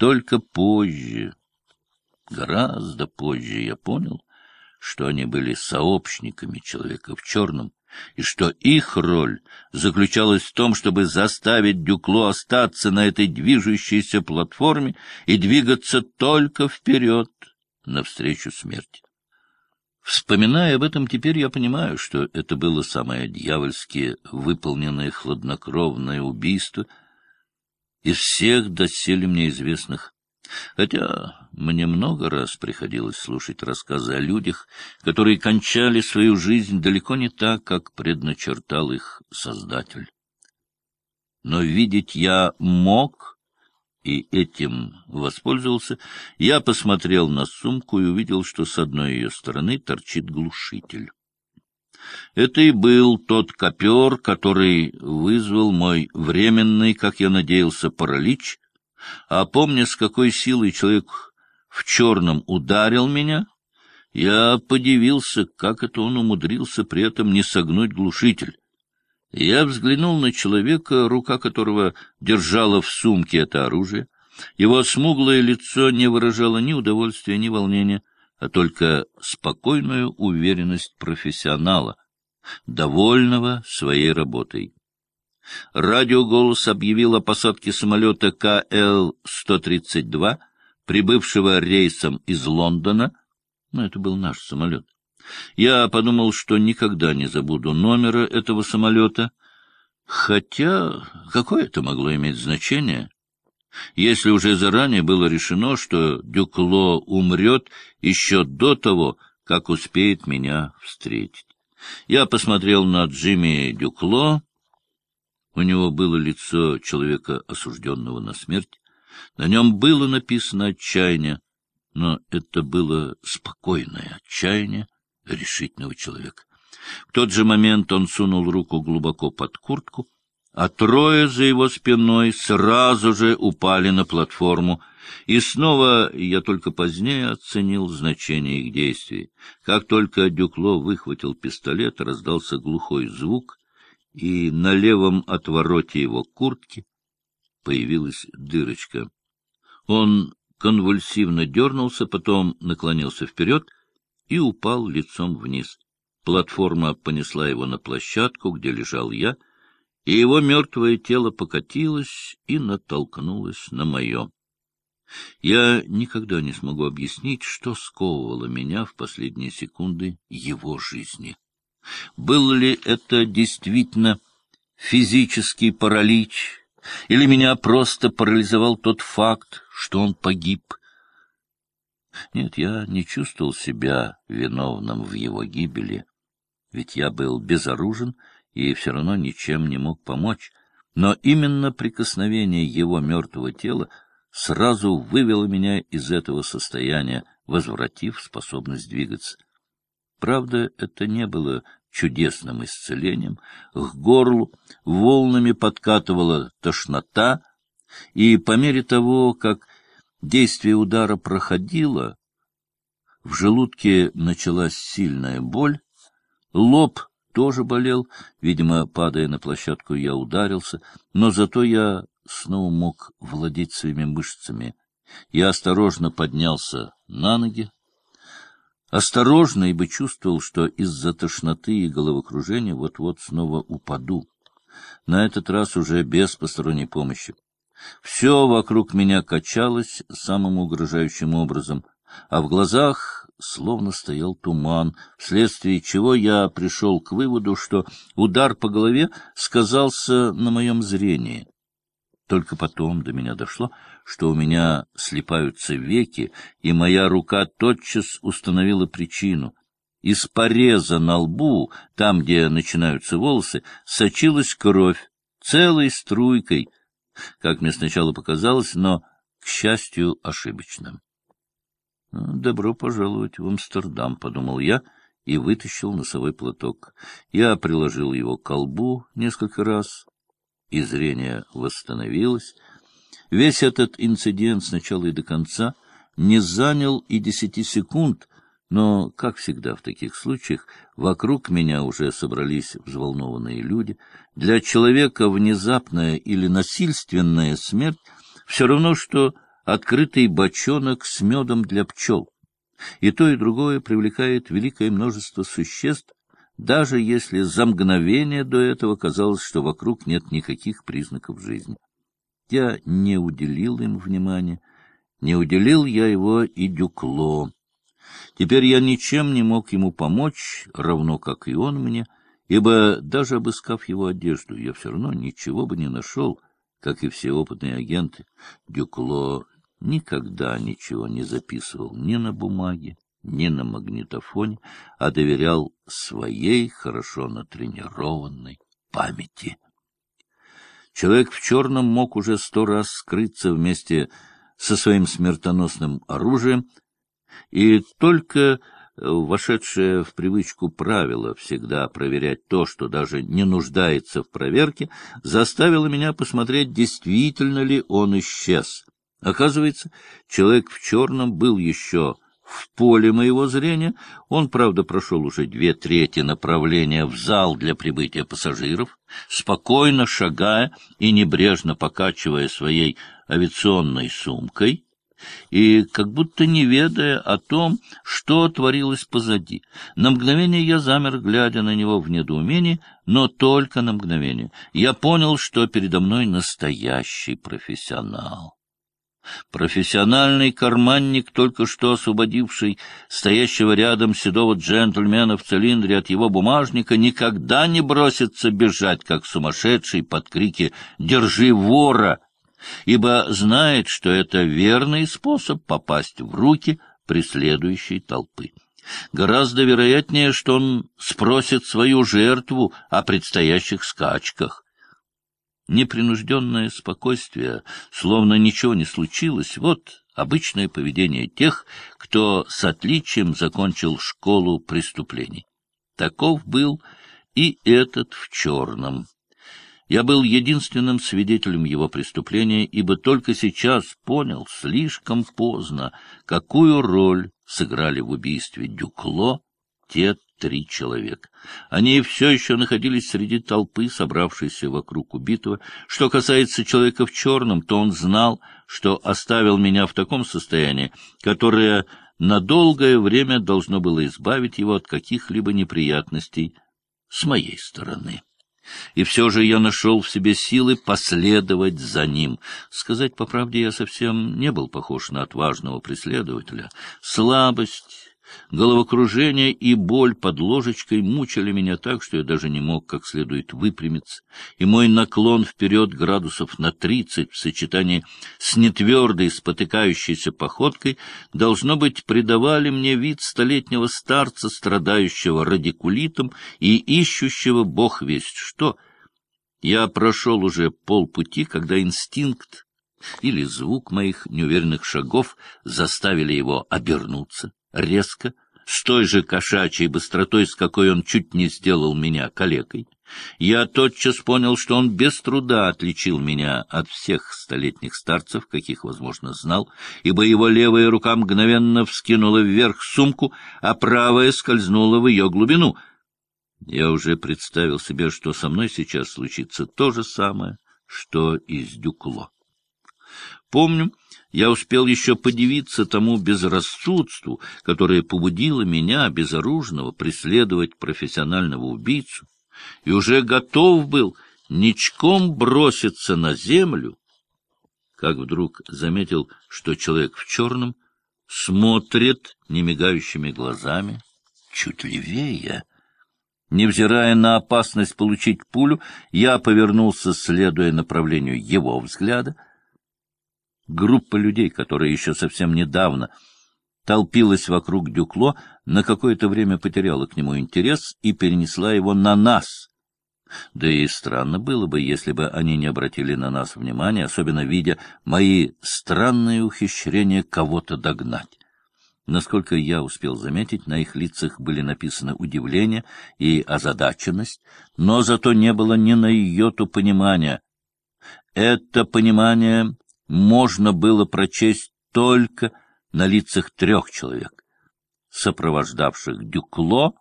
Только позже, гораздо позже я понял, что они были сообщниками человека в черном, и что их роль заключалась в том, чтобы заставить Дюкло остаться на этой движущейся платформе и двигаться только вперед, навстречу смерти. Вспоминая об этом теперь, я понимаю, что это было самое дьявольски выполненное хладнокровное убийство из всех доселе мне известных Хотя мне много раз приходилось слушать рассказы о людях, которые кончали свою жизнь далеко не так, как предначертал их Создатель. Но видеть я мог, и этим воспользовался. Я посмотрел на сумку и увидел, что с одной ее стороны торчит глушитель. Это и был тот копер, который вызвал мой временный, как я надеялся, паралич, а помня, с какой силой человек в черном ударил меня, я подивился, как это он умудрился при этом не согнуть глушитель. Я взглянул на человека, рука которого держала в сумке это оружие. Его смуглое лицо не выражало ни удовольствия, ни волнения, а только спокойную уверенность профессионала, довольного своей работой. Радиоголос объявил о посадке самолета КЛ-132, прибывшего рейсом из Лондона. Ну, это был наш самолет. Я подумал, что никогда не забуду номера этого самолета. Хотя какое это могло иметь значение? Если уже заранее было решено, что Дюкло умрет еще до того, как успеет меня встретить. Я посмотрел на Джимми Дюкло, у него было лицо человека, осужденного на смерть. На нем было написано отчаяние, но это было спокойное отчаяние решительного человека. В тот же момент он сунул руку глубоко под куртку, а трое за его спиной сразу же упали на платформу, и снова я только позднее оценил значение их действий. Как только Дюкло выхватил пистолет, раздался глухой звук, и на левом отвороте его куртки появилась дырочка. Он конвульсивно дернулся, потом наклонился вперед и упал лицом вниз. Платформа понесла его на площадку, где лежал я, и его мертвое тело покатилось и натолкнулось на мое. Я никогда не смогу объяснить, что сковывало меня в последние секунды его жизни. Был ли это действительно физический паралич, или меня просто парализовал тот факт, что он погиб? Нет, я не чувствовал себя виновным в его гибели, ведь я был безоружен и все равно ничем не мог помочь. Но именно прикосновение его мертвого тела сразу вывело меня из этого состояния, возвратив способность двигаться. Правда, это не было чудесным исцелением. К горлу волнами подкатывала тошнота, и по мере того, как действие удара проходило, в желудке началась сильная боль, лоб тоже болел, видимо, падая на площадку, я ударился, но зато я снова мог владеть своими мышцами. Я осторожно поднялся на ноги, Осторожно, ибо чувствовал, что из-за тошноты и головокружения вот-вот снова упаду. На этот раз уже без посторонней помощи. Все вокруг меня качалось самым угрожающим образом, а в глазах словно стоял туман, вследствие чего я пришел к выводу, что удар по голове сказался на моем зрении. Только потом до меня дошло, что у меня слипаются веки, и моя рука тотчас установила причину. Из пореза на лбу, там, где начинаются волосы, сочилась кровь, целой струйкой, как мне сначала показалось, но, к счастью, ошибочным. «Добро пожаловать в Амстердам», — подумал я, и вытащил носовой платок. Я приложил его к колбу несколько раз, и зрение восстановилось. Весь этот инцидент с начала и до конца не занял и десяти секунд, но, как всегда в таких случаях, вокруг меня уже собрались взволнованные люди. Для человека внезапная или насильственная смерть все равно, что открытый бочонок с медом для пчел. И то, и другое привлекает великое множество существ, даже если за мгновение до этого казалось, что вокруг нет никаких признаков жизни. Я не уделил им внимания, не уделил я его и Дюкло. Теперь я ничем не мог ему помочь, равно как и он мне, ибо даже обыскав его одежду, я все равно ничего бы не нашел, как и все опытные агенты. Дюкло никогда ничего не записывал ни на бумаге, ни на магнитофоне, а доверял своей хорошо натренированной памяти. Человек в черном мог уже сто раз скрыться вместе со своим смертоносным оружием, и только вошедшее в привычку правило всегда проверять то, что даже не нуждается в проверке, заставило меня посмотреть, действительно ли он исчез. Оказывается, человек в черном был еще в поле моего зрения. Он, правда, прошел уже две трети направления в зал для прибытия пассажиров, спокойно шагая и небрежно покачивая своей авиационной сумкой, и как будто не ведая о том, что творилось позади. На мгновение я замер, глядя на него в недоумении, но только на мгновение. Я понял, что передо мной настоящий профессионал. Профессиональный карманник, только что освободивший стоящего рядом седого джентльмена в цилиндре от его бумажника, никогда не бросится бежать, как сумасшедший, под крики «Держи вора!», ибо знает, что это верный способ попасть в руки преследующей толпы. Гораздо вероятнее, что он спросит свою жертву о предстоящих скачках, непринужденное спокойствие, словно ничего не случилось, вот обычное поведение тех, кто с отличием закончил школу преступлений. Таков был и этот в черном. Я был единственным свидетелем его преступления, ибо только сейчас понял, слишком поздно, какую роль сыграли в убийстве Дюкло те три человека. Они все еще находились среди толпы, собравшейся вокруг убитого. Что касается человека в черном, то он знал, что оставил меня в таком состоянии, которое на долгое время должно было избавить его от каких-либо неприятностей с моей стороны. И все же я нашел в себе силы последовать за ним. Сказать по правде, я совсем не был похож на отважного преследователя. Слабость Головокружение и боль под ложечкой мучили меня так, что я даже не мог как следует выпрямиться, и мой наклон вперед градусов на тридцать в сочетании с нетвердой спотыкающейся походкой, должно быть, придавали мне вид столетнего старца, страдающего радикулитом и ищущего бог весть что. Я прошел уже полпути, когда инстинкт или звук моих неуверенных шагов заставили его обернуться резко, с той же кошачьей быстротой, с какой он чуть не сделал меня калекой. Я тотчас понял, что он без труда отличил меня от всех столетних старцев, каких, возможно, знал, ибо его левая рука мгновенно вскинула вверх сумку, а правая скользнула в ее глубину. Я уже представил себе, что со мной сейчас случится то же самое, что и с Дюкло. Помню, я успел еще подивиться тому безрассудству, которое побудило меня, безоружного, преследовать профессионального убийцу, и уже готов был ничком броситься на землю, как вдруг заметил, что человек в черном смотрит немигающими глазами чуть левее. Невзирая на опасность получить пулю, я повернулся, следуя направлению его взгляда — Группа людей, которая еще совсем недавно толпилась вокруг Дюкло, на какое-то время потеряла к нему интерес и перенесла его на нас. Да и странно было бы, если бы они не обратили на нас внимания, особенно видя мои странные ухищрения кого-то догнать. Насколько я успел заметить, на их лицах были написаны удивление и озадаченность, но зато не было ни на йоту понимания. Это понимание можно было прочесть только на лицах трех человек, сопровождавших Дюкло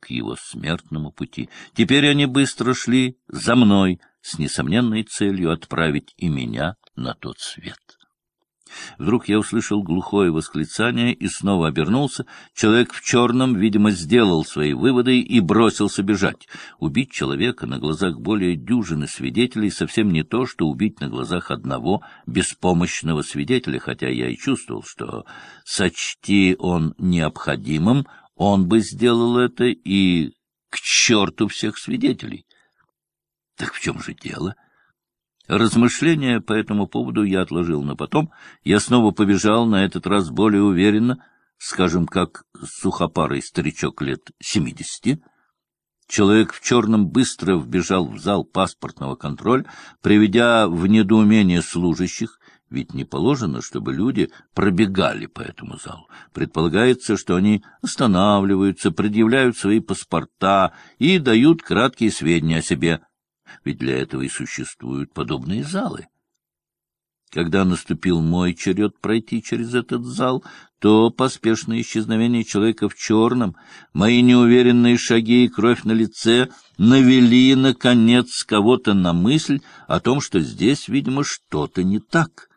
к его смертному пути. Теперь они быстро шли за мной с несомненной целью отправить и меня на тот свет. Вдруг я услышал глухое восклицание и снова обернулся. Человек в черном, видимо, сделал свои выводы и бросился бежать. Убить человека на глазах более дюжины свидетелей совсем не то, что убить на глазах одного беспомощного свидетеля, хотя я и чувствовал, что, сочти он необходимым, он бы сделал это и к черту всех свидетелей. Так в чем же дело? — Размышления по этому поводу я отложил на потом. Я снова побежал, на этот раз более уверенно, скажем, как сухопарый старичок лет семидесяти. Человек в черном быстро вбежал в зал паспортного контроля, приведя в недоумение служащих, ведь не положено, чтобы люди пробегали по этому залу. Предполагается, что они останавливаются, предъявляют свои паспорта и дают краткие сведения о себе — ведь для этого и существуют подобные залы. Когда наступил мой черед пройти через этот зал, то поспешное исчезновение человека в черном, мои неуверенные шаги и кровь на лице навели, наконец, кого-то на мысль о том, что здесь, видимо, что-то не так.